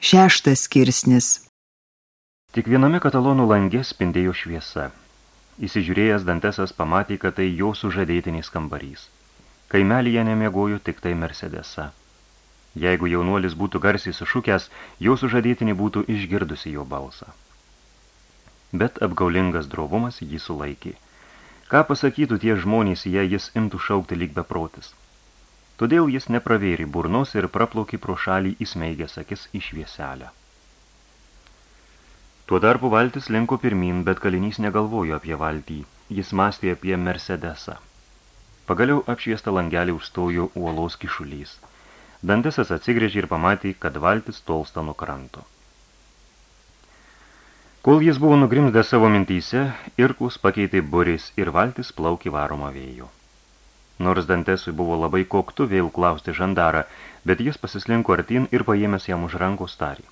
Šeštas skirsnis. Tik viename katalonų langė spindėjo šviesa. Įsižiūrėjęs Dantesas pamatė, kad tai jo sužadėtinis kambarys. Kaimelyje nemiegojo tik tai Mercedesa. Jeigu jaunuolis būtų garsiai sušukęs, jo sužadėtinį būtų išgirdusi jo balsą. Bet apgaulingas drovumas jį sulaikė. Ką pasakytų tie žmonės, jei jis imtų šaukti lyg beprotis? Todėl jis nepravėrė burnos ir praplaukė pro šalį įsmeigęs akis į švieselę. Tuo tarpu valtis linko pirmin, bet kalinys negalvojo apie valtį. Jis mąstė apie Mercedesą. Pagaliau apšviestą langelį užstojo uolos kišulys. Dantesas atsigrėžė ir pamatė, kad valtis tolsta nuo kranto. Kol jis buvo nugrimzdęs savo mintyse, irklus pakeitė buris ir valtis plaukė varoma vėjo. Nors Dantesui buvo labai koktu vėl klausti žandarą, bet jis pasislinko artin ir paėmęs jam už rankos tarį.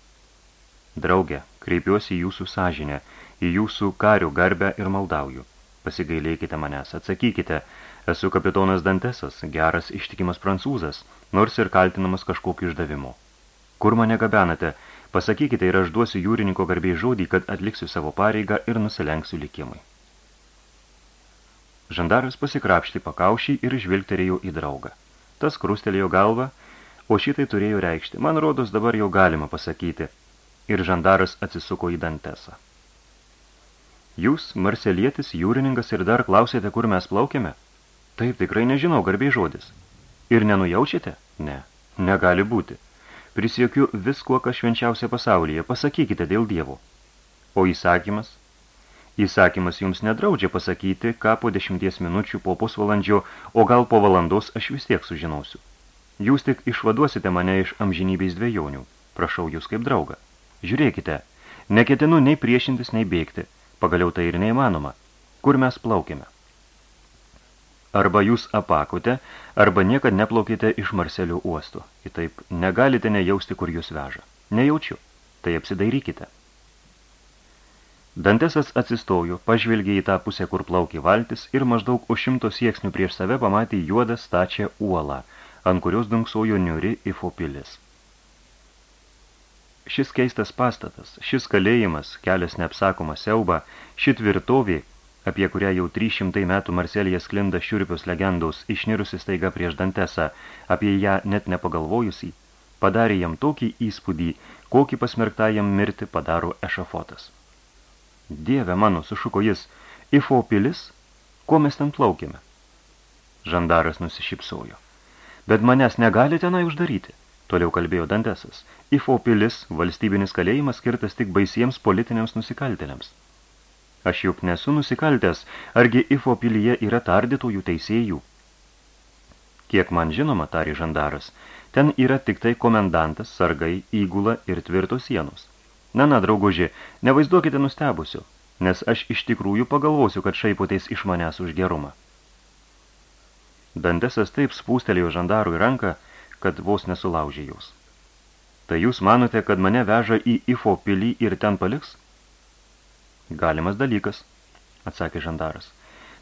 Drauge, kreipiuosi į jūsų sąžinę, į jūsų karių garbę ir maldauju. Pasigailėkite manęs, atsakykite, esu kapitonas Dantesas, geras ištikimas prancūzas, nors ir kaltinamas kažkokiu išdavimu. Kur mane gabenate, pasakykite ir aš duosiu jūrininko garbiai žodį, kad atliksiu savo pareigą ir nusilenksiu likimui. Žandaras pasikrapštė pakaušį ir žvilgterėjo į draugą. Tas krustelėjo galvą, o šitai turėjo reikšti. Man rodos dabar jau galima pasakyti. Ir žandaras atsisuko į Dantesą. Jūs, marselietis, jūrininkas ir dar klausėte, kur mes plaukėme? Taip, tikrai nežinau, garbiai žodis. Ir nenujaučiate? Ne, negali būti. Prisiekiu viskuo, kas švenčiausia pasaulyje. Pasakykite dėl dievo. O įsakymas? Įsakymas jums nedraudžia pasakyti, ką po dešimties minučių po pusvalandžio, o gal po valandos aš vis tiek sužinosiu. Jūs tik išvaduosite mane iš amžinybės dviejonių. Prašau jūs kaip draugą. Žiūrėkite, neketinu nei priešintis, nei bėgti. Pagaliau tai ir neįmanoma. Kur mes plaukime? Arba jūs apakote, arba niekad neplaukite iš Marselio uosto. Kitaip negalite nejausti, kur jūs veža. Nejaučiu. Tai apsidairykite. Dantesas atsistojo, pažvelgė į tą pusę, kur plaukė valtis ir maždaug už šimto sieksnių prieš save pamatė juodą stačią uolą, ant kurios dunksojo niuri ifopilis. Šis keistas pastatas, šis kalėjimas, kelias neapsakoma siauba, ši tvirtovė, apie kurią jau 300 metų Marselėje sklinda šiurpios legendos, išnirusi staiga prieš Dantesą, apie ją net nepagalvojusi, padarė jam tokį įspūdį, kokį pasmerktajam mirti padaro ešafotas. Dieve mano, sušuko jis, Ifo pilis, ko mes ten plaukėme? Žandaras nusišypsojo. Bet manęs negali tenai uždaryti, toliau kalbėjo Dantesas. Ifo pilis, valstybinis kalėjimas skirtas tik baisiems politiniams nusikaltėliams. Aš juk nesu nusikaltęs, argi Ifo pilyje yra tardytojų teisėjų. Kiek man žinoma, tarė žandaras, ten yra tik tai komendantas, sargai, įgula ir tvirtos sienos. Na, na, drauguži, nevaizduokite nustebusiu, nes aš iš tikrųjų pagalvosiu, kad šaipotės iš manęs už gerumą. Dantesas taip spūstelėjo žandarų į ranką, kad vos nesulaužė jūs. Tai jūs manote, kad mane veža į Ifo pilį ir ten paliks? Galimas dalykas, atsakė žandaras.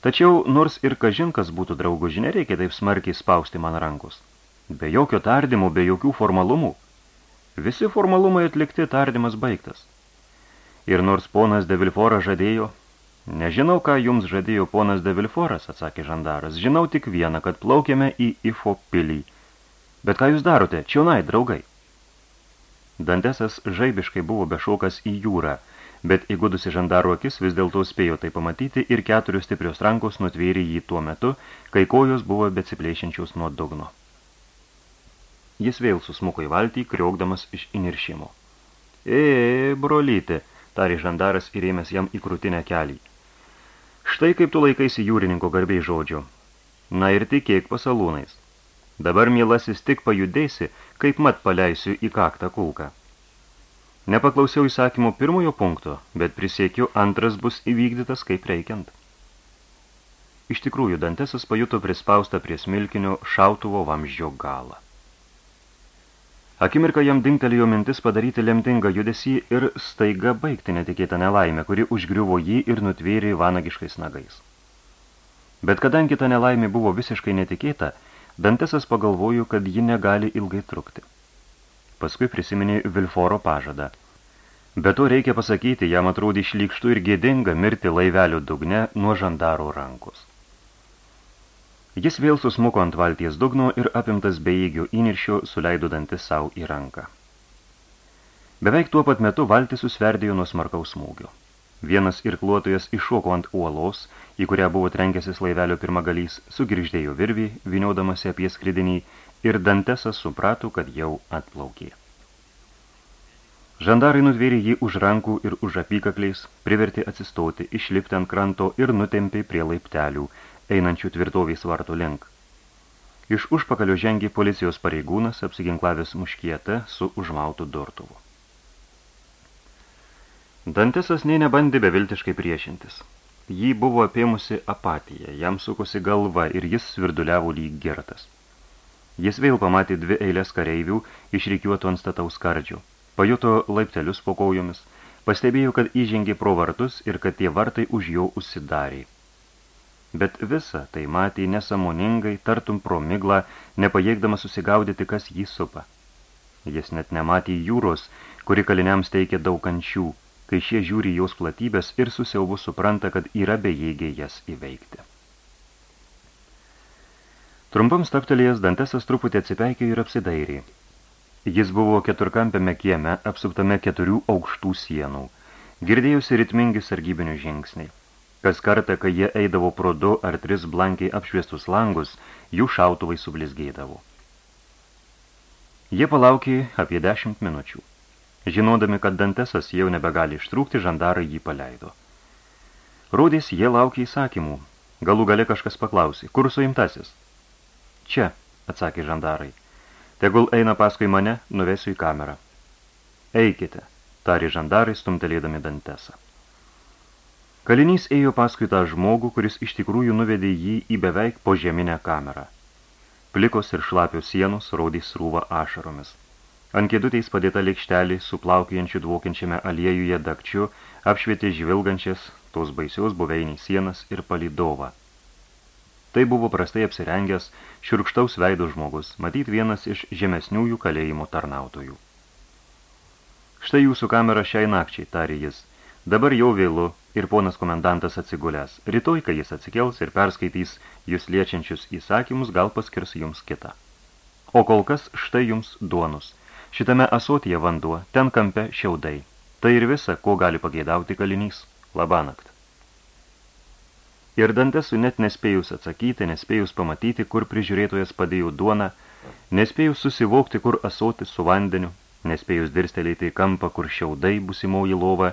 Tačiau, nors ir kažinkas būtų drauguži, nereikia taip smarkiai spausti man rankos. Be jokio tardymų, be jokių formalumų – Visi formalumai atlikti, tardymas baigtas. Ir nors ponas de Vilforas žadėjo, nežinau, ką jums žadėjo ponas de Vilforas, atsakė žandaras, žinau tik vieną, kad plaukėme į Ifo pilį. Bet ką jūs darote, čionai, draugai? Dantesas žaibiškai buvo bešaukas į jūrą, bet įgudusi žandaro akis vis dėlto spėjo tai pamatyti ir keturios stiprios rankos nutvėrė jį tuo metu, kai kojos buvo betsiplėšiančios nuo dugno. Jis vėl susmuko į valtį, kriokdamas iš iniršimo. E, brolytė, tarė žandaras ir ėmės jam į krūtinę kelį. Štai kaip tu laikaisi jūrininko garbiai žodžio. Na ir tikėk pasalūnais. Dabar, mielasis, tik pajudėsi, kaip mat paleisiu į kaktą kulką. Nepaklausiau įsakymo pirmojo punkto, bet prisiekiu, antras bus įvykdytas kaip reikiant. Iš tikrųjų, Dantesas pajuto prispaustą prie smilkinio šautuvo vamždžio galą. Akimirką jam dingtelėjo mintis padaryti lemtingą judesį ir staiga baigti netikėtą nelaimę, kuri užgriuvo jį ir nutvėrė vanagiškais nagais. Bet kadangi ta nelaimė buvo visiškai netikėta, Dantesas pagalvojo, kad ji negali ilgai trukti. paskui prisiminė Vilforo pažadą. Be to reikia pasakyti, jam atrodė šlykštų ir gėdinga mirti laivelio dugne nuo žandaro rankos. Jis vėl susmuko ant valties dugno ir apimtas beėgio įniršio suleido dantis savo į ranką. Beveik tuo pat metu valtis susverdėjo nuo smarkaus smūgio. Vienas irkluotojas iššoko ant uolos, į kurią buvo trenkęsis laivelio pirmagalys, sugirždėjo virvį, viniodamasi apie skridinį, ir Dantesas suprato, kad jau atplaukė. Žandarai nutvėrė jį už rankų ir už apykakliais, privertė atsistoti, išlipti ant kranto ir nutempė prie laiptelių, einančių tvirtovės vartų link. Iš užpakalio žengė policijos pareigūnas, apsiginklavęs muškiete su užmautu durtuvu. Dantesas nei nebandė beviltiškai priešintis. Jį buvo apėmusi apatija, jam sukosi galva ir jis svirduliavo lyg gertas. Jis vėl pamatė dvi eilės kareivių išrikiuotų ant stataus kardžių pajuto laiptelius po kojomis, pastebėjo, kad įžengė pro vartus ir kad tie vartai už jo užsidarė. Bet visa tai matė nesamoningai, tartum pro miglą, nepajėgdama susigaudyti, kas jį supa. Jis net nematė jūros, kuri kaliniams teikia daug kančių, kai šie žiūri jaus platybės ir susiaubu supranta, kad yra bejėgiai jas įveikti. Trumpam staptelėjęs Dantesas truputį atsipeikė ir apsidairė. Jis buvo keturkampiame kieme, apsuptame keturių aukštų sienų. Girdėjusi ritmingi sargybinių žingsniai. Kas kartą, kai jie eidavo pro du ar tris blankiai apšviestus langus, jų šautuvai sublizgėdavo. Jie palaukė apie dešimt minučių. Žinodami, kad Dantesas jau nebegali ištrūkti, žandarai jį paleido. Rodės jie laukė įsakymų. Galų gale kažkas paklausė, kur suimtasis? Čia, atsakė žandarai. Tegul eina paskui mane, nuvesiu į kamerą. Eikite, tari žandarai stumtelėdami dantesą. Kalinys ėjo paskui tą žmogų, kuris iš tikrųjų nuvedė jį į beveik požeminę kamerą. Plikos ir šlapios sienos raudys srūva ašaromis. Ant kėdutės padėta lėkštelė su plaukiojančiu dvokiančiame aliejuje dakčiu apšvietė žvilgančias tos baisios buveiniai sienas ir palidovą. Tai buvo prastai apsirengęs, šiurkštaus veido žmogus, matyt vienas iš žemesniųjų kalėjimo tarnautojų. Štai jūsų kamera šiai nakčiai, tarė jis. Dabar jau vėlu ir ponas komendantas atsigulęs. Rytoj, kai jis atsikels ir perskaitys jūs liečiančius įsakymus, gal paskirs jums kitą. O kol kas štai jums duonus. Šitame asotyje vanduo, ten kampe šiaudai. Tai ir visa, ko gali pageidauti kalinys. Labanakt. Ir Dantesu net nespėjus atsakyti, nespėjus pamatyti, kur prižiūrėtojas padėjo duoną, nespėjus susivokti, kur asotis su vandeniu, nespėjus dirstelėti į kampą, kur šiaudai busimoji lova,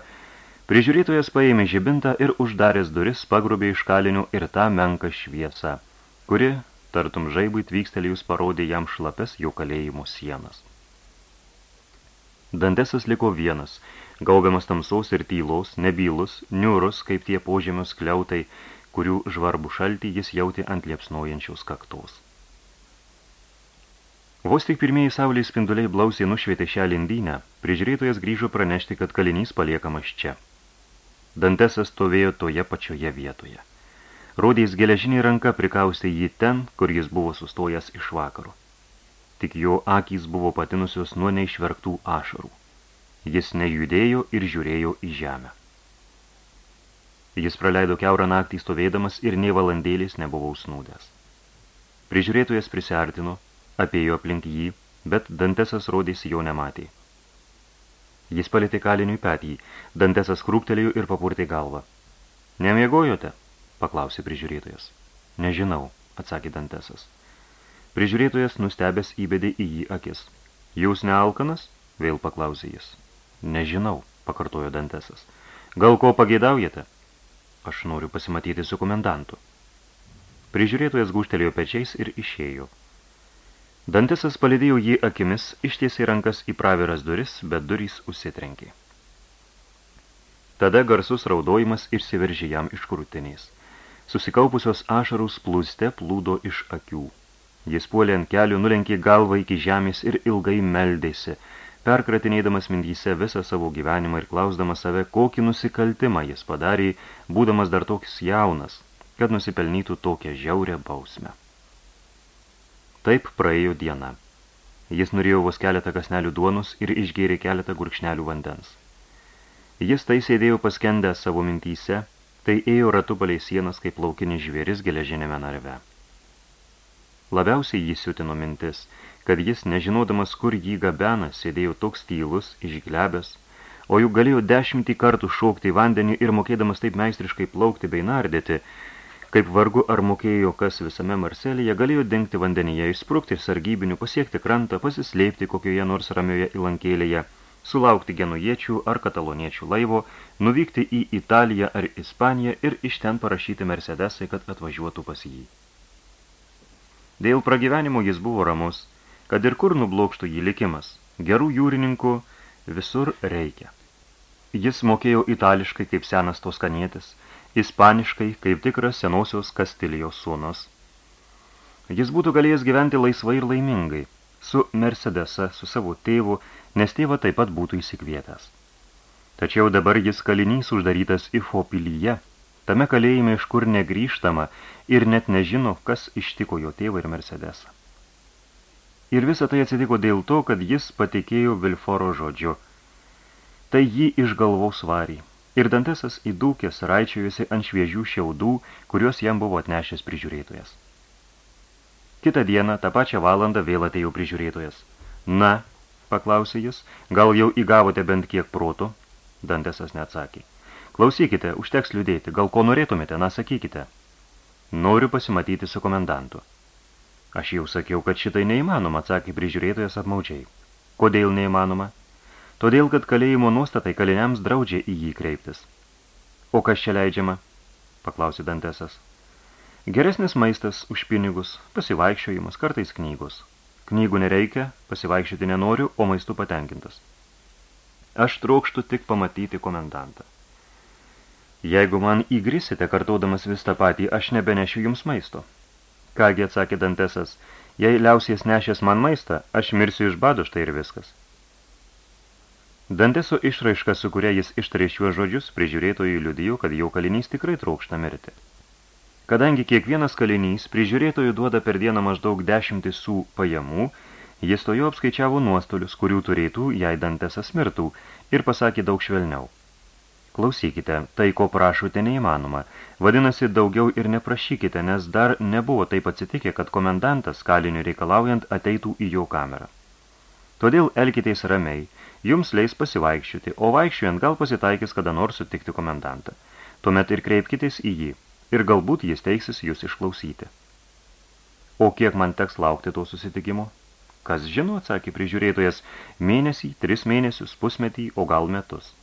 prižiūrėtojas paėmė žibintą ir uždaręs duris pagrubė iš kalinių ir tą menką šviesą, kuri, tartum žaibui tvykstelėjus, parodė jam šlapes jo kalėjimo sienas. Dantesas liko vienas, gaubiamas tamsaus ir tylos, nebylus, niūrus, kaip tie požemios kliautai, kurių žvarbų šaltį jis jautė ant liepsnojančios kaktos. Vos tik pirmieji saulės spinduliai blausiai nušvietė šią lindynę, prižiūrėtojas grįžo pranešti, kad kalinys paliekamas čia. Dantesas stovėjo toje pačioje vietoje. Rodės geležinį ranką prikaustė jį ten, kur jis buvo sustojęs iš vakarų. Tik jo akys buvo patinusios nuo neišverktų ašarų. Jis nejudėjo ir žiūrėjo į žemę. Jis praleido keurą naktį stovėdamas ir nei valandėlis nebuvo užsnūdęs. Prižiūrėtojas prisartino, apėjo aplink jį, bet Dantesas rodėsi jo nematė. Jis palėtė kaliniui petį, Dantesas krūptelėjo ir papurtė galvą. Nemiegojote? paklausė prižiūrėtojas. Nežinau, atsakė Dantesas. Prižiūrėtojas nustebęs įbedė į jį akis. Jūs nealkanas? Vėl paklausė jis. Nežinau, pakartojo Dantesas. Gal ko pageidaujate? Aš noriu pasimatyti su komendantu. Prižiūrėtojas gūštelėjo pečiais ir išėjo. Dantisas palidėjo jį akimis, ištiesiai rankas į praviras duris, bet durys užsitrenkė. Tada garsus raudojimas išsiveržė jam iš krūtinės. Susikaupusios ašarus plūste plūdo iš akių. Jis puolė ant kelių, nulenkė galvą iki žemės ir ilgai meldėsi, perkratinėdamas mintyse visą savo gyvenimą ir klausdamas save, kokį nusikaltimą jis padarė, būdamas dar toks jaunas, kad nusipelnytų tokią žiaurę bausmę. Taip praėjo diena. Jis norėjo vos keletą kasnelių duonus ir išgėrė keletą gurkšnelių vandens. Jis tai sėdėjo paskendęs savo mintyse, tai ėjo ratu palei sienas kaip laukinis žvėris geležinėme narve. Labiausiai jį siutino mintis, kad jis, nežinodamas, kur jį gabena, sėdėjo toks tylus, išglebęs, o juk galėjo dešimtį kartų šokti į vandenį ir mokėdamas taip meistriškai plaukti bei nardėti, kaip vargu ar mokėjo kas visame Marselyje, galėjo dengti vandenyje, išsprukti sargybinių, pasiekti krantą, pasislėpti kokioje nors ramioje įlankėlėje, sulaukti genujiečių ar kataloniečių laivo, nuvykti į Italiją ar Ispaniją ir iš ten parašyti Mercedesai, kad atvažiuotų pas jį. Dėl pragyvenimo jis buvo ramus, kad ir kur nublokštų jį likimas, gerų jūrininkų visur reikia. Jis mokėjo itališkai kaip senas toskanietis, ispaniškai kaip tikras senosios Kastilijos sūnus. Jis būtų galėjęs gyventi laisvai ir laimingai, su Mercedesa, su savo tėvu, nes tėvą taip pat būtų įsikvietęs. Tačiau dabar jis kalinys uždarytas Ifo pilyje, tame kalėjime iš kur negrįžtama ir net nežino, kas ištiko jo tėvą ir Mercedesą. Ir visa tai atsitiko dėl to, kad jis patikėjo Vilforo žodžiu. Tai jį iš galvaus varį, Ir Dantesas įdūkęs raičiojusi ant šviežių šiaudų, kuriuos jam buvo atnešęs prižiūrėtojas. Kitą dieną, tą pačią valandą vėl atėjo prižiūrėtojas. Na, paklausė jis, gal jau įgavote bent kiek protų? Dantesas neatsakė. Klausykite, užteks liūdėti, gal ko norėtumėte, na sakykite. Noriu pasimatyti su komendantu. Aš jau sakiau, kad šitai neįmanoma, atsakė prižiūrėtojas apmaudžiai. Kodėl neįmanoma? Todėl kad kalėjimo nuostatai kaliniams draudžia į jį kreiptis. O kas čia leidžiama? paklausė Dantesas. Geresnis maistas už pinigus, pasivaikščiojimas, kartais knygos. Knygų nereikia, pasivaikščioti nenoriu, o maistu patenkintas. Aš trokštų tik pamatyti komendantą. Jeigu man įgrisite, kartodamas vis tą patį, aš nebenešiu jums maisto. Kągi atsakė Dantesas, jei liausies nešęs man maistą, aš mirsiu iš bado štai ir viskas. Danteso išraiška, su kuria jis ištarė šiuos žodžius, prižiūrėtojai liudijo, kad jau kalinys tikrai traukšta mirti. Kadangi kiekvienas kalinys prižiūrėtojų duoda per dieną maždaug dešimtį sų pajamų, jis to jo apskaičiavo nuostolius, kurių turėtų, jei Dantesas mirtų, ir pasakė daug švelniau. Klausykite, tai, ko prašote, neįmanoma. Vadinasi, daugiau ir neprašykite, nes dar nebuvo taip atsitikę, kad komendantas kalinių reikalaujant ateitų į jo kamerą. Todėl elkitės ramiai, jums leis pasivaikščioti, o vaikščiojant gal pasitaikys kada nors sutikti komendantą. Tuomet ir kreipkitės į jį, ir galbūt jis teiksis jūs išklausyti. O kiek man teks laukti to susitikimo? Kas žino, atsakė prižiūrėtojas, mėnesį, tris mėnesius, pusmetį, o gal metus.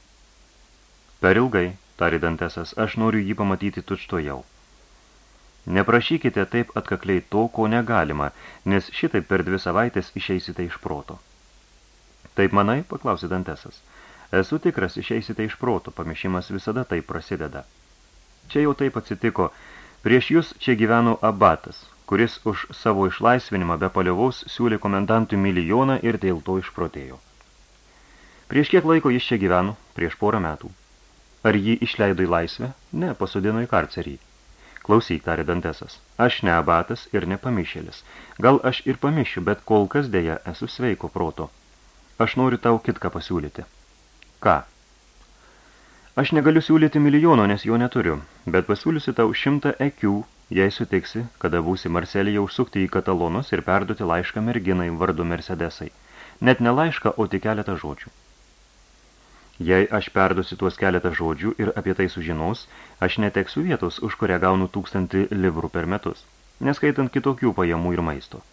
Per ilgai, tari Dantesas, aš noriu jį pamatyti tučto jau. Neprašykite taip atkakliai to, ko negalima, nes šitaip per dvi savaitės išeisite iš proto. Taip manai, paklausė Dantesas. Esu tikras, išeisite iš proto, pamišimas visada taip prasideda. Čia jau taip atsitiko. Prieš jūs čia gyveno abatas, kuris už savo išlaisvinimą be paliovaus siūlė komendantui milijoną ir dėl to išprotėjo. Prieš kiek laiko jis čia gyveno? Prieš porą metų. Ar jį išleido į laisvę? Ne, pasodino į karcerį. Klausyk, tarė Dantesas, aš ne abatas ir ne pamišėlis. Gal aš ir pamišiu, bet kol kas dėja esu sveiko proto. Aš noriu tau kitką pasiūlyti. Ką? Aš negaliu siūlyti milijono, nes jo neturiu, bet pasiūlysiu tau šimtą ekių, jei sutiksi, kada būsi Marselėje užsukti į katalonus ir perduoti laišką merginai vardu Mercedesai. Net ne laišką, o tik keletą žodžių. Jei aš perduosiu tuos keletą žodžių ir apie tai sužinos, aš neteksiu vietos, už kurią gaunu tūkstantį livrų per metus, neskaitant kitokių pajamų ir maisto.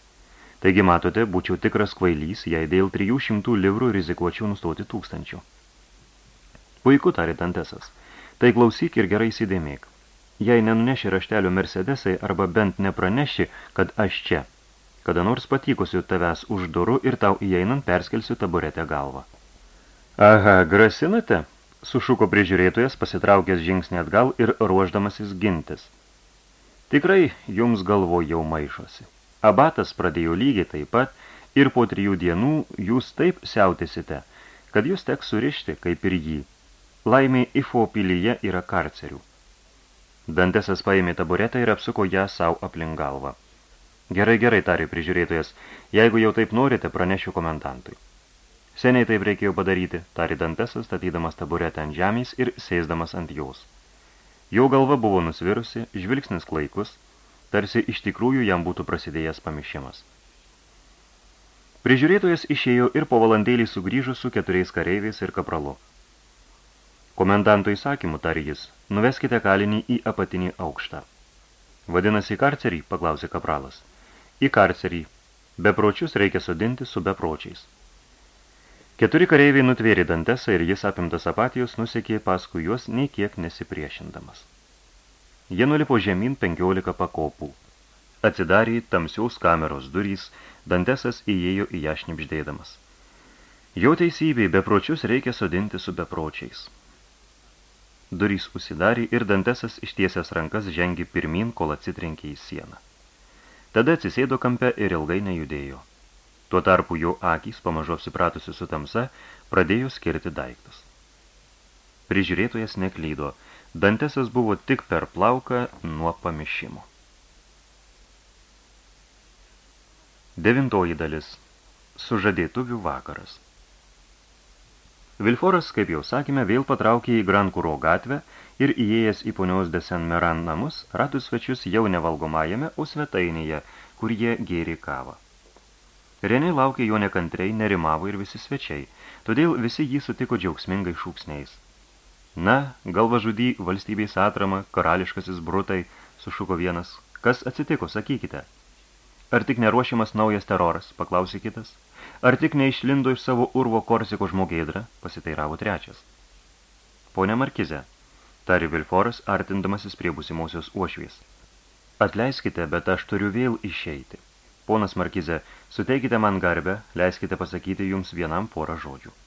Taigi, matote, būčiau tikras kvailys, jei dėl 300 livrų rizikuočiau nustoti tūkstančių. Puiku, tarė Dantesas. Tai klausyk ir gerai įsidėmėk. Jei nenuneši raštelio Mercedesai arba bent nepraneši, kad aš čia, kada nors patykusiu tavęs už durų ir tau įeinant perskelsiu taburetę galvą. Aha, grasinate? Sušuko prižiūrėtojas, pasitraukęs žingsnį atgal ir ruoždamasis gintis. Tikrai jums galvo jau maišosi. Abatas pradėjo lygiai taip pat ir po trijų dienų jūs taip siautėsite, kad jūs teks surišti kaip ir jį. Laimė Ifo pilyje yra karcerių. Dantesas paėmė taburetą ir apsuko ją savo aplink galvą. Gerai, gerai, tarė prižiūrėtojas, jeigu jau taip norite, pranešiu komendantui. Seniai taip reikėjo padaryti, tarė Dantesas, statydamas taburetę ant žemės ir sėsdamas ant jos. Jo galva buvo nusvirusi, žvilgsnis klaikus, tarsi iš tikrųjų jam būtų prasidėjęs pamišimas. Prižiūrėtojas išėjo ir po valandėlį sugrįžo su keturiais kareiviais ir kapralu. Komendanto įsakymu, tarė jis, nuveskite kalinį į apatinį aukštą. Vadinasi karcerį, paklausė kapralas. Į karcerį. Bepročius reikia sodinti su bepročiais. Keturi kareiviai nutvėrė dantesą ir jis apimtas apatijos nusekė paskui juos nei kiek nesipriešindamas. Jie nulipo žemyn penkiolika pakopų. Atsidarė tamsiaus kameros durys, dantesas įėjo į ją šnipždėdamas. Jo teisybei bepročius reikia sodinti su bepročiais. Durys užsidarė ir Dantesas ištiesęs rankas žengė pirmin, kol atsitrenkė į sieną. Tada atsisėdo kampe ir ilgai nejudėjo. Tuo tarpu jo akys, pamažu apsipratusi su tamsa, pradėjo skirti daiktus. Prižiūrėtojas neklydo, Dantesas buvo tik per plauką nuo pamišimo. Devintoji dalis. Sužadėtuvių vakaras. Vilforas, kaip jau sakėme, vėl patraukė į Grankuro gatvę ir įėjęs į ponios de Saint-Meran namus, ratus svečius jau nevalgomajame, o svetainėje, kur jie gėrė kavą. Renė laukė jo nekantriai, nerimavo ir visi svečiai, todėl visi jį sutiko džiaugsmingai šūksniais. Na, galva žudy valstybės atrama, karališkasis brutai, sušuko vienas. Kas atsitiko, sakykite. Ar tik neruošiamas naujas teroras, paklausė kitas. Ar tik neišlindo iš savo urvo korsiko žmogėdrą, pasiteiravo trečias. Pone Markize, tari Vilforas, artindamasis prie būsimosios uošvės. Atleiskite, bet aš turiu vėl išeiti. Ponas Markize, suteikite man garbę, leiskite pasakyti jums vienam porą žodžių.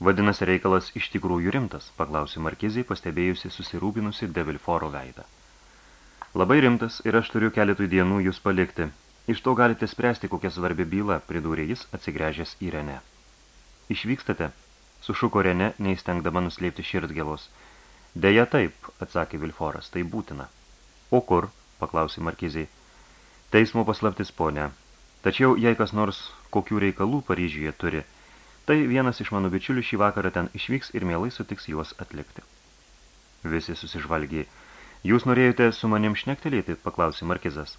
Vadinasi, reikalas iš tikrųjų rimtas, paklausė Markizai, pastebėjusi susirūpinusi de Vilforo veidą. Labai rimtas ir aš turiu keletui dienų jūs palikti, Iš to galite spręsti, kokia svarbi byla, pridūrė jis, atsigręžęs į Renę. Išvykstate? Sušuko Renė, neįstengdama nuslėpti širdgėlos. Deja taip, atsakė Vilforas, tai būtina. O kur? paklausė Markizai. Teismo paslaptis, ponia. Tačiau, jei kas nors kokių reikalų Paryžiuje turi, tai vienas iš mano bičiulių šį vakarą ten išvyks ir mielai sutiks juos atlikti. Visi susižvalgiai. Jūs norėjote su manim šnektelėti, paklausė Markizas.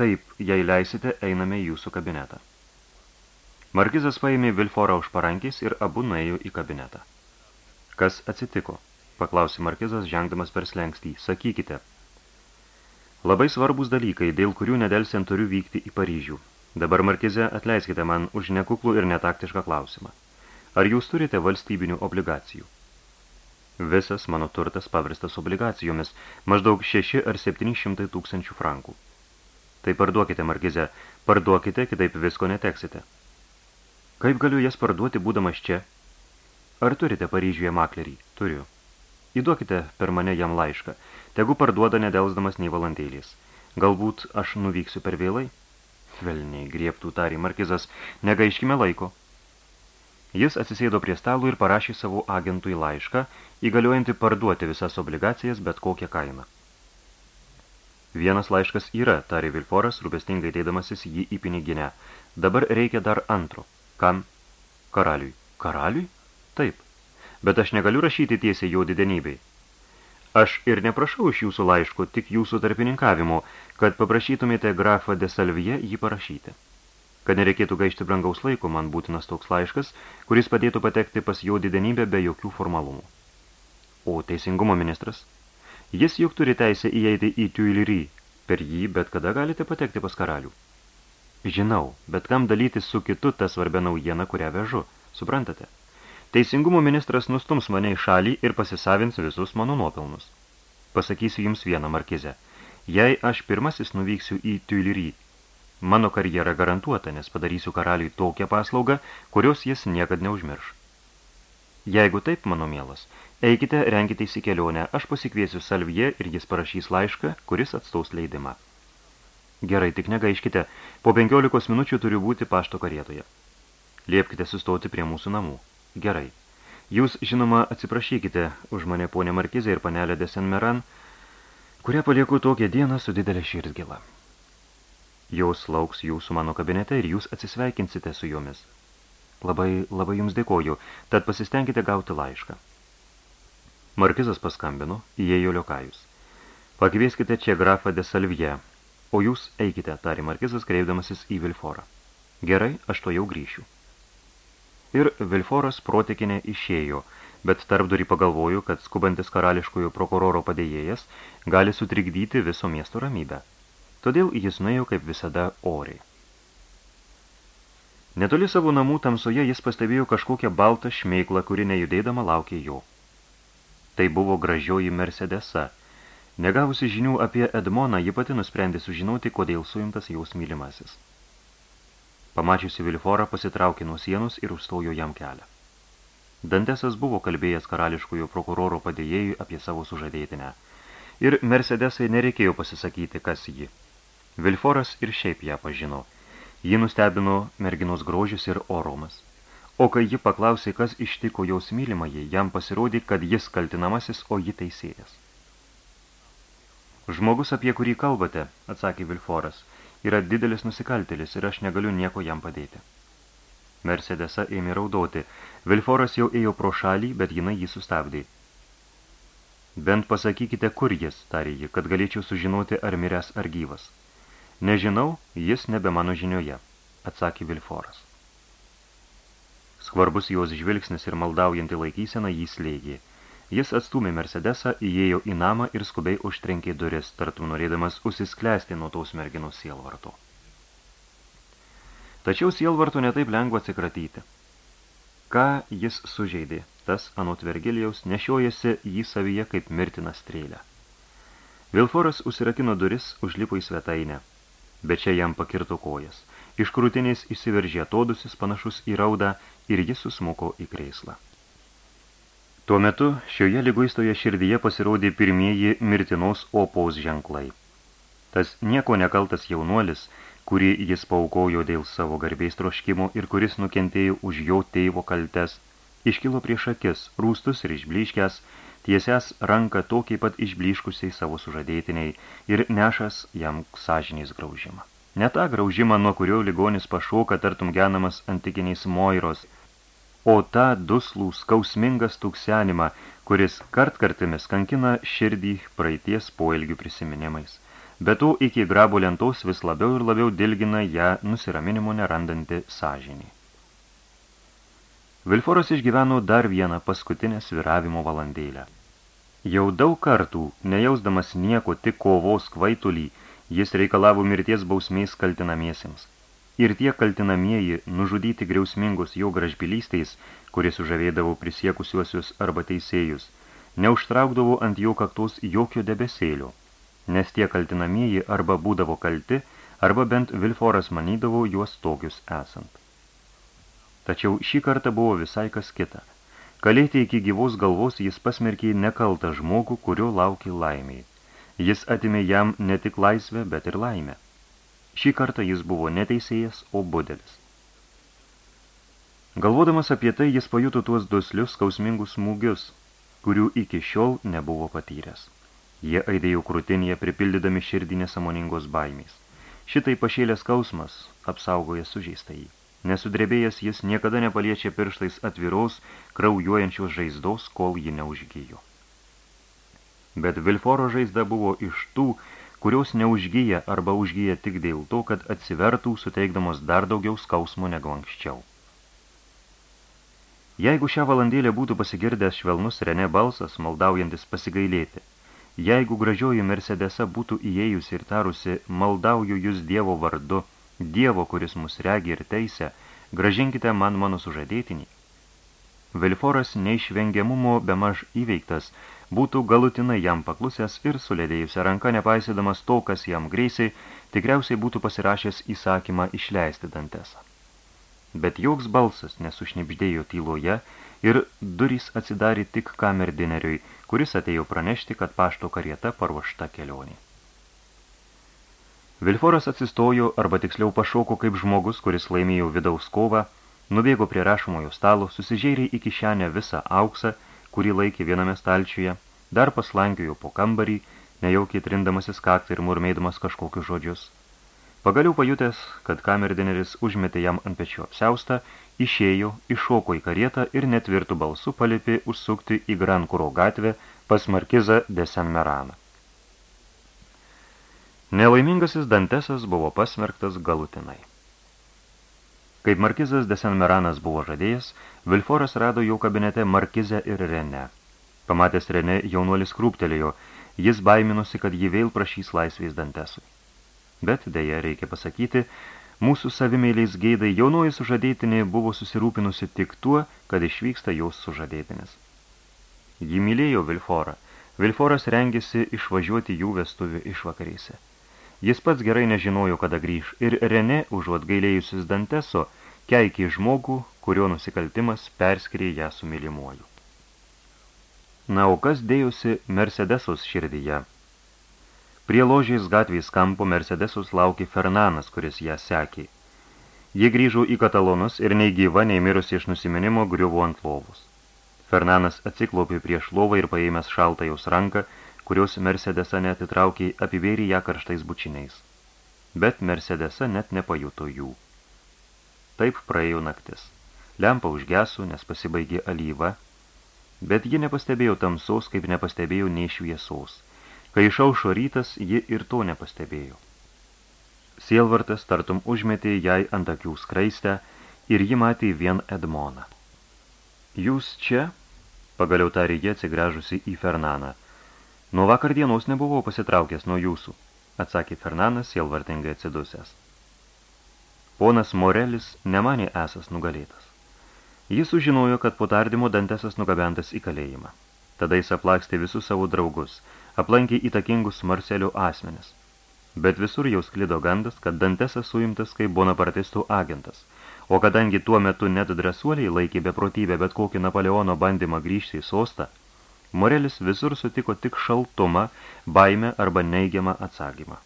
Taip, jei leisite, einame į jūsų kabinetą. Markizas paėmė Vilforą už parankės ir abu nuėjo į kabinetą. Kas atsitiko? Paklausė Markizas, žengdamas per slengstį. Sakykite. Labai svarbus dalykai, dėl kurių nedelsiant turiu vykti į Paryžių. Dabar, Markize, atleiskite man už nekuklų ir netaktišką klausimą. Ar jūs turite valstybinių obligacijų? Visas mano turtas pavristas obligacijomis, maždaug 6 ar 700 tūkstančių frankų. Tai parduokite, Margize, parduokite, kitaip visko neteksite. Kaip galiu jas parduoti, būdamas čia? Ar turite Paryžiuje maklerį? Turiu. Įduokite per mane jam laišką. Tegu parduoda nedelsdamas nei valandėlės. Galbūt aš nuvyksiu per vėlai? Velniai, griebtų tarį Markizas, negaiškime laiko. Jis atsisėdo prie stalo ir parašė savo agentui laišką, įgaliuojantį parduoti visas obligacijas bet kokią kainą. Vienas laiškas yra, tarė Vilforas, rūpestingai teidamasis jį į piniginę. Dabar reikia dar antro. Kam? Karaliui. Karaliui? Taip. Bet aš negaliu rašyti tiesiai jo didenybei. Aš ir neprašau iš jūsų laiško, tik jūsų tarpininkavimo, kad paprašytumėte grafą de Salvie jį parašyti. Kad nereikėtų gaišti brangaus laiko, man būtinas toks laiškas, kuris padėtų patekti pas jo didenybę be jokių formalumų. O teisingumo ministras? Jis juk turi teisę įeiti į Tuilery. Per jį bet kada galite patekti pas karalių. Žinau, bet kam dalyti su kitu tą svarbę naujieną, kurią vežu. Suprantate? Teisingumo ministras nustums mane į šalį ir pasisavins visus mano nuopelnus. Pasakysiu jums vieną, Markizę. Jei aš pirmasis nuvyksiu į Tuilery, mano karjera garantuota, nes padarysiu karaliui tokią paslaugą, kurios jis niekad neužmirš. Jeigu taip, mano mielas, Eikite, renkitės į kelionę, aš pasikviesiu Salvie ir jis parašys laišką, kuris atstaus leidimą. Gerai, tik negaiškite, po penkiolikos minučių turiu būti pašto karietoje. Liepkite sustoti prie mūsų namų. Gerai. Jūs, žinoma, atsiprašykite už mane ponė Markizė ir panelė de Saint-Meran, kurią palieku tokią dieną su didelė širdgila. Jos lauks jūsų mano kabinete ir jūs atsisveikinsite su jomis. Labai, labai jums dėkoju, tad pasistengkite gauti laišką. Markizas paskambino, įėjo liokajus. Pakvieskite čia grafą de Salvie, o jūs eikite, tarė Markizas, kreipdamasis į Vilforą. Gerai, aš to jau grįšiu. Ir Vilforas protekinė išėjo, bet tarpdurį pagalvoju, kad skubantis karališkojo prokuroro padėjėjas gali sutrikdyti viso miesto ramybę. Todėl jis nuėjo kaip visada oriai. Netoli savo namų tamsoje jis pastebėjo kažkokią baltą šmeiklą, kuri nejudėdama laukė jo. Tai buvo gražioji Mercedesa. Negavusi žinių apie Edmoną, ji pati nusprendė sužinoti, kodėl suimtas jaus mylimasis. Pamačiusi Vilforą, pasitraukė nuo sienos ir užstojo jam kelią. Dantesas buvo kalbėjęs karališkojo prokuroro padėjėjui apie savo sužadėtinę. Ir Mercedesai nereikėjo pasisakyti, kas ji. Vilforas ir šiaip ją pažino – Ji nustebino merginos grožis ir orumas. O kai ji paklausė, kas ištiko jaus mylimąjį, jam pasirodė, kad jis kaltinamasis, o ji teisėjas. Žmogus, apie kurį kalbate, atsakė Vilforas, yra didelis nusikaltėlis ir aš negaliu nieko jam padėti. Mercedesa ėmė raudoti. Vilforas jau ėjo pro šalį, bet jinai jį sustabdė. Bent pasakykite, kur jis, tarė ji, kad galėčiau sužinoti, ar miręs ar gyvas. Nežinau, jis nebe mano žinioje, atsakė Vilforas. Skvarbus jos žvilgsnis ir maldaujanti laikysena jį slėgė. Jis atstumė Mercedesą, įėjo į namą ir skubiai užtrenkė duris, tartum norėdamas užsisklęsti nuo tos merginos sielvarto. Tačiau sielvarto netaip lengva atsikratyti. Ką jis sužeidė, tas anot Vergilijaus nešiojasi jį savyje kaip mirtina strėlę. Vilforas užsirakino duris, užlipo į svetainę bet čia jam pakirto kojas. Iš krūtinės įsiveržė atodusis panašus į raudą ir jis susmuko į kreislą. Tuo metu šioje lyguistoje širdyje pasirodė pirmieji mirtinos opos ženklai. Tas nieko nekaltas jaunuolis, kurį jis paukojo dėl savo garbės troškimo ir kuris nukentėjo už jo tėvo kaltes, iškilo prieš akis, rūstus ir išbliškęs, tiesęs ranką tokiai pat išbliškusiai savo sužadėtiniai ir nešas jam sąžiniais graužimą. Ne tą graužimą, nuo kurio ligonis pašoka tartum genamas antikiniais moiros, o tą duslų skausmingą stuksenimą, kuris kartkartimis kankina širdį praeities poelgių prisiminimais. Bet to iki grabo lentos vis labiau ir labiau dilgina ją nusiraminimo nerandanti sąžinį. Vilforas išgyveno dar vieną paskutinę sviravimo valandėlę. Jau daug kartų, nejausdamas nieko, tik kovos kvaitulį, jis reikalavo mirties bausmės kaltinamiesiems. Ir tie kaltinamieji, nužudyti griausmingos jo gražbylystės, kuris sužavėdavo prisiekusiuosius arba teisėjus, neužtraukdavo ant jo kaktos jokio debesėlio, nes tie kaltinamieji arba būdavo kalti, arba bent Vilforas manydavo juos tokius esant. Tačiau šį kartą buvo visai kas kita. Kalėti iki gyvos galvos jis pasmerkė nekaltą žmogų, kurio laukė laimiai. Jis atimė jam ne tik laisvę, bet ir laimę. Šį kartą jis buvo neteisėjas, o budelis. Galvodamas apie tai, jis pajuto tuos duslius skausmingus smūgius, kurių iki šiol nebuvo patyręs. Jie aidėjo krūtinėje, pripildydami širdį nesamoningos baimės. Šitai pašėlės skausmas apsaugoja sužeistąjį. Nesudrebėjęs jis niekada nepaliečia pirštais atviros, kraujuojančios žaizdos, kol ji neužgyjo. Bet Vilforo žaizda buvo iš tų, kurios neužgyja arba užgyja tik dėl to, kad atsivertų, suteikdamos dar daugiau skausmo negu anksčiau. Jeigu šią valandėlę būtų pasigirdęs švelnus Rene balsas, maldaujantis pasigailėti, jeigu gražioji Mercedesa būtų įėjusi ir tarusi, maldauju jūs Dievo vardu, Dievo, kuris mus regi ir teisė, gražinkite man mano sužadėtinį. Vilforas neišvengiamumo bemaž įveiktas, būtų galutinai jam paklusęs ir sulėdėjusią ranką, nepaisydamas to, kas jam greisiai, tikriausiai būtų pasirašęs įsakymą išleisti Dantesą. Bet joks balsas nesušnipždėjo tyloje ir durys atsidarė tik kamerdineriui, kuris atėjo pranešti, kad pašto karieta paruošta kelionė. Vilforas atsistojo, arba tiksliau pašoko kaip žmogus, kuris laimėjo vidaus kovą, nubėgo prie rašomojo stalo, susižėrė į kišenę visą auksą, kurį laikė viename stalčiuje, dar paslankiojo po kambarį, nejaukiai trindamasis kaktą ir murmėdamas kažkokius žodžius. Pagaliau pajutęs, kad kamerdineris užmetė jam ant pečio apsiaustą, išėjo, iššoko į karietą ir netvirtų balsu palipė užsukti į Grankuro gatvę pas Markizą de Senmeraną. Nelaimingasis Dantesas buvo pasmerktas galutinai. Kaip Markizas de Senmeranas buvo žadėjęs, Vilforas rado jau kabinete Markizę ir Renę. Pamatęs Renė, jaunuolis krūptelėjo, jis baiminosi, kad jį vėl prašys laisvės Dantesui. Bet, dėja, reikia pasakyti, mūsų savimėliais geidai jaunoji sužadėtinė buvo susirūpinusi tik tuo, kad išvyksta jos sužadėtinis. Ji mylėjo Vilforą. Vilforas rengėsi išvažiuoti jų vestuvių išvakarėse. Jis pats gerai nežinojo, kada grįž, ir Rene, užuot gailėjusis Danteso, keikė žmogų, kurio nusikaltimas perskirė ją su mylimuoju. Na, o kas dėjusi Mercedesos širdyje? Prie ložės gatvės kampo Mercedesus laukė Fernanas, kuris ją sekė. Jie grįžo į katalonus ir nei gyva, nei mirusi iš nusiminimo griuvo ant lovus. Fernanas atsiklaupė prieš lovą ir paėmęs šaltą jaus ranką, kurios Mercedesa netitraukė apivėrė ją karštais bučiniais. Bet Mercedesa net nepajuto jų. Taip praėjo naktis. Lempa užgeso, nes pasibaigė alyva, bet ji nepastebėjo tamsos, kaip nepastebėjo nei šviesos – Kai išaušo rytas, ji ir to nepastebėjo. Sielvartas tartum užmetė jai ant akių skraistę ir ji matė vien Edmoną. Jūs čia? Pagaliau tarė jie atsigręžusi į Fernaną. Nuo vakar dienos nebuvau pasitraukęs nuo jūsų, atsakė Fernanas sielvartingai atsidusęs. Ponas Morelis nemanė esas nugalėtas. Jis sužinojo, kad po tardymo Dantesas nugabentas į kalėjimą. Tada jis aplakstė visus savo draugus, aplankė įtakingus Marselio asmenis. Bet visur jau sklido gandas, kad Dantesas suimtas kaip bonapartistų agentas, o kadangi tuo metu net drąsuoliai laikė beprotybę bet kokį Napoleono bandymą grįžti į sostą, Morelis visur sutiko tik šaltumą, baimę arba neigiamą atsakymą.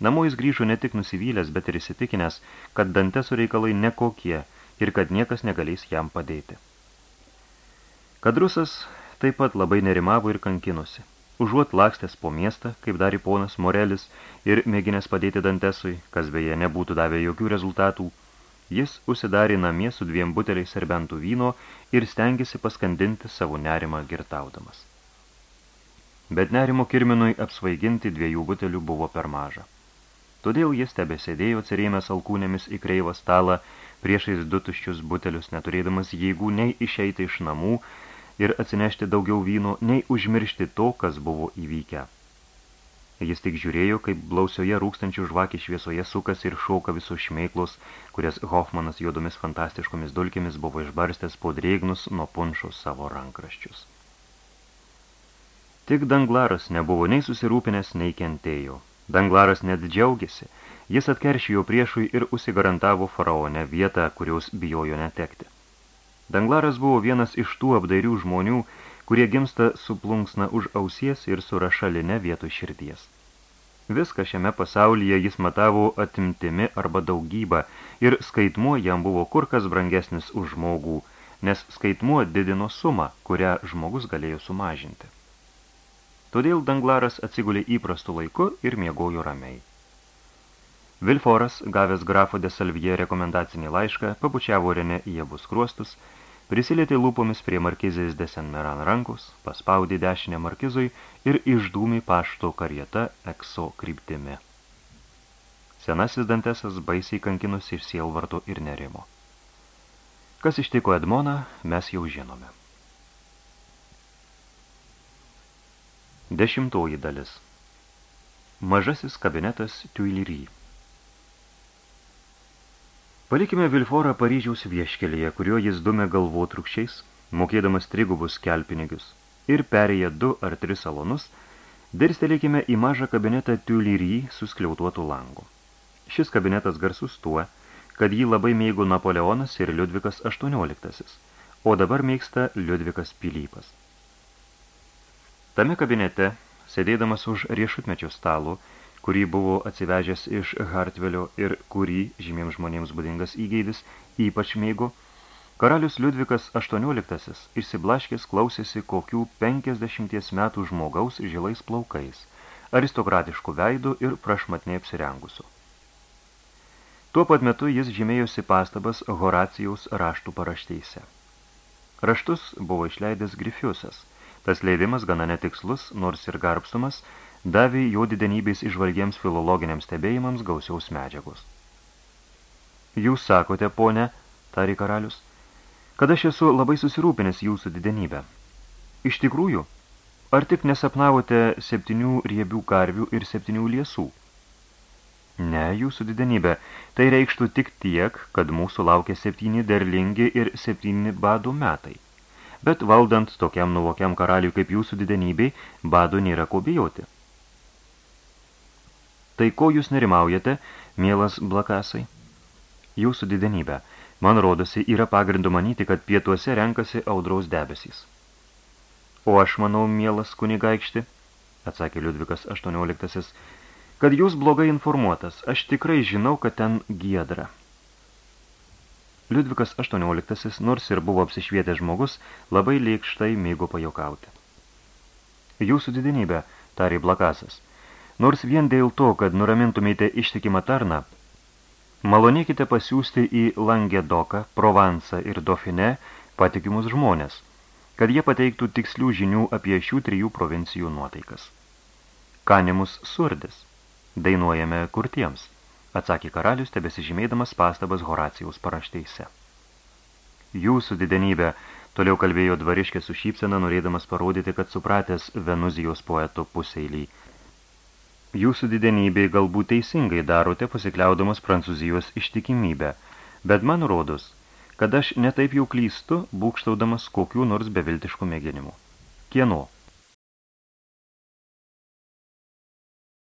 Namo jis grįžo ne tik nusivylęs, bet ir įsitikinęs, kad Danteso reikalai nekokie ir kad niekas negalės jam padėti. Kad rusas taip pat labai nerimavo ir kankinosi. Užuot lakstęs po miestą, kaip darė ponas Morelis, ir mėginęs padėti Dantesui, kas beje nebūtų davę jokių rezultatų, jis užsidarė namie su dviem buteliais serbentų vyno ir stengėsi paskandinti savo nerimą girtaudamas. Bet nerimo kirminui apsvaiginti dviejų butelių buvo per maža. Todėl jis tebesėdėjo atsirėmęs alkūnėmis į kreivą stalą priešais du tuščius butelius, neturėdamas jėgų nei išeiti iš namų, ir atsinešti daugiau vyno, nei užmiršti to, kas buvo įvykę. Jis tik žiūrėjo, kaip blausioje rūkstančių žvakį šviesoje sukas ir šauka visus šmeiklos, kurias Hoffmanas juodomis fantastiškomis dulkėmis buvo išbarstęs po drėgnus nuo punšo savo rankraščius. Tik Danglaras nebuvo nei susirūpinęs, nei kentėjo. Danglaras net džiaugiasi, jis atkeršijo priešui ir užsigarantavo faraone vietą, kurios bijojo netekti. Danglaras buvo vienas iš tų apdairių žmonių, kurie gimsta su plunksna už ausies ir su rašaline vietoj širdies. Viską šiame pasaulyje jis matavo atimtimi arba daugybą ir skaitmuo jam buvo kur kas brangesnis už žmogų, nes skaitmuo didino sumą, kurią žmogus galėjo sumažinti. Todėl Danglaras atsigulė įprastu laiku ir miegojo ramiai. Vilforas, gavęs grafo de Salvie rekomendacinį laišką, pabučiavo Rene į abus kruostus prisilietė lūpomis prie markizės de Senmeran rankos, paspaudė dešinę markizui ir išdūmė pašto karieta ekso kryptimi. Senasis Dantesas baisiai kankinusi iš sielvarto ir nerimo. Kas ištiko Edmoną, mes jau žinome. Dešimtoji dalis. Mažasis kabinetas Tuilery. Palikime Vilforą Paryžiaus vieškelėje, kuriuo jis dumė galvotrukščiais, mokėdamas trigubus kelpinigius, ir perėję du ar tris salonus, dirstelėkime į mažą kabinetą Tuilery su skliautuotu langu. Šis kabinetas garsus tuo, kad jį labai mėgo Napoleonas ir Liudvikas XVIII, o dabar mėgsta Liudvikas Pilypas. Tame kabinete, sėdėdamas už riešutmečio stalo, kurį buvo atsivežęs iš Hartvelio ir kurį, žymiems žmonėms būdingas įgeidis, ypač mėgo, karalius Liudvikas XVIII išsiblaškęs klausėsi kokių 50 metų žmogaus žilais plaukais, aristokratiškų veidų ir prašmatniai apsirengusių. Tuo pat metu jis žymėjosi pastabas Horacijaus raštų paraštėse. Raštus buvo išleidęs Grifiusas. Tas leidimas gana netikslus, nors ir garbstumas, davė jo didenybės išvalgiems filologiniams stebėjimams gausiaus medžiagos. Jūs sakote, ponė, tari karalius, kad aš esu labai susirūpinęs jūsų didenybę. Iš tikrųjų, ar tik nesapnavote septynių riebių karvių ir septynių liesų? Ne, jūsų didenybė, tai reikštų tik tiek, kad mūsų laukia septyni derlingi ir septyni badų metai. Bet valdant tokiam nuvokiam karaliui kaip jūsų didenybei, badų nėra ko bijoti. Tai ko jūs nerimaujate, mielas blakasai? Jūsų didenybė, man rodosi, yra pagrindu manyti, kad pietuose renkasi audraus debesys. O aš manau, mielas kunigaikšti, atsakė Liudvikas 18, kad jūs blogai informuotas, aš tikrai žinau, kad ten giedra. Liudvikas 18, nors ir buvo apsišvietęs žmogus, labai lėkštai mėgo pajokauti. Jūsų didenybė, tarė Blakasas, nors vien dėl to, kad nuramintumėte ištikimą tarną, malonėkite pasiūsti į Langedoką, Provansą ir Dofine patikimus žmonės, kad jie pateiktų tikslių žinių apie šių trijų provincijų nuotaikas. Kanimus surdis, dainuojame kurtiems, atsakė karalius, tebesižymėdamas pastabas Horacijaus paraštėse. Jūsų didenybė, toliau kalbėjo dvariškė su šypsena, norėdamas parodyti, kad supratęs Venuzijos poeto puseilį, Jūsų didenybė galbūt teisingai darote pasikliaudamas Prancūzijos ištikimybę, bet man rodos, kad aš netaip jau klystu, būkštaudamas kokių nors beviltiškų mėginimų. Kieno?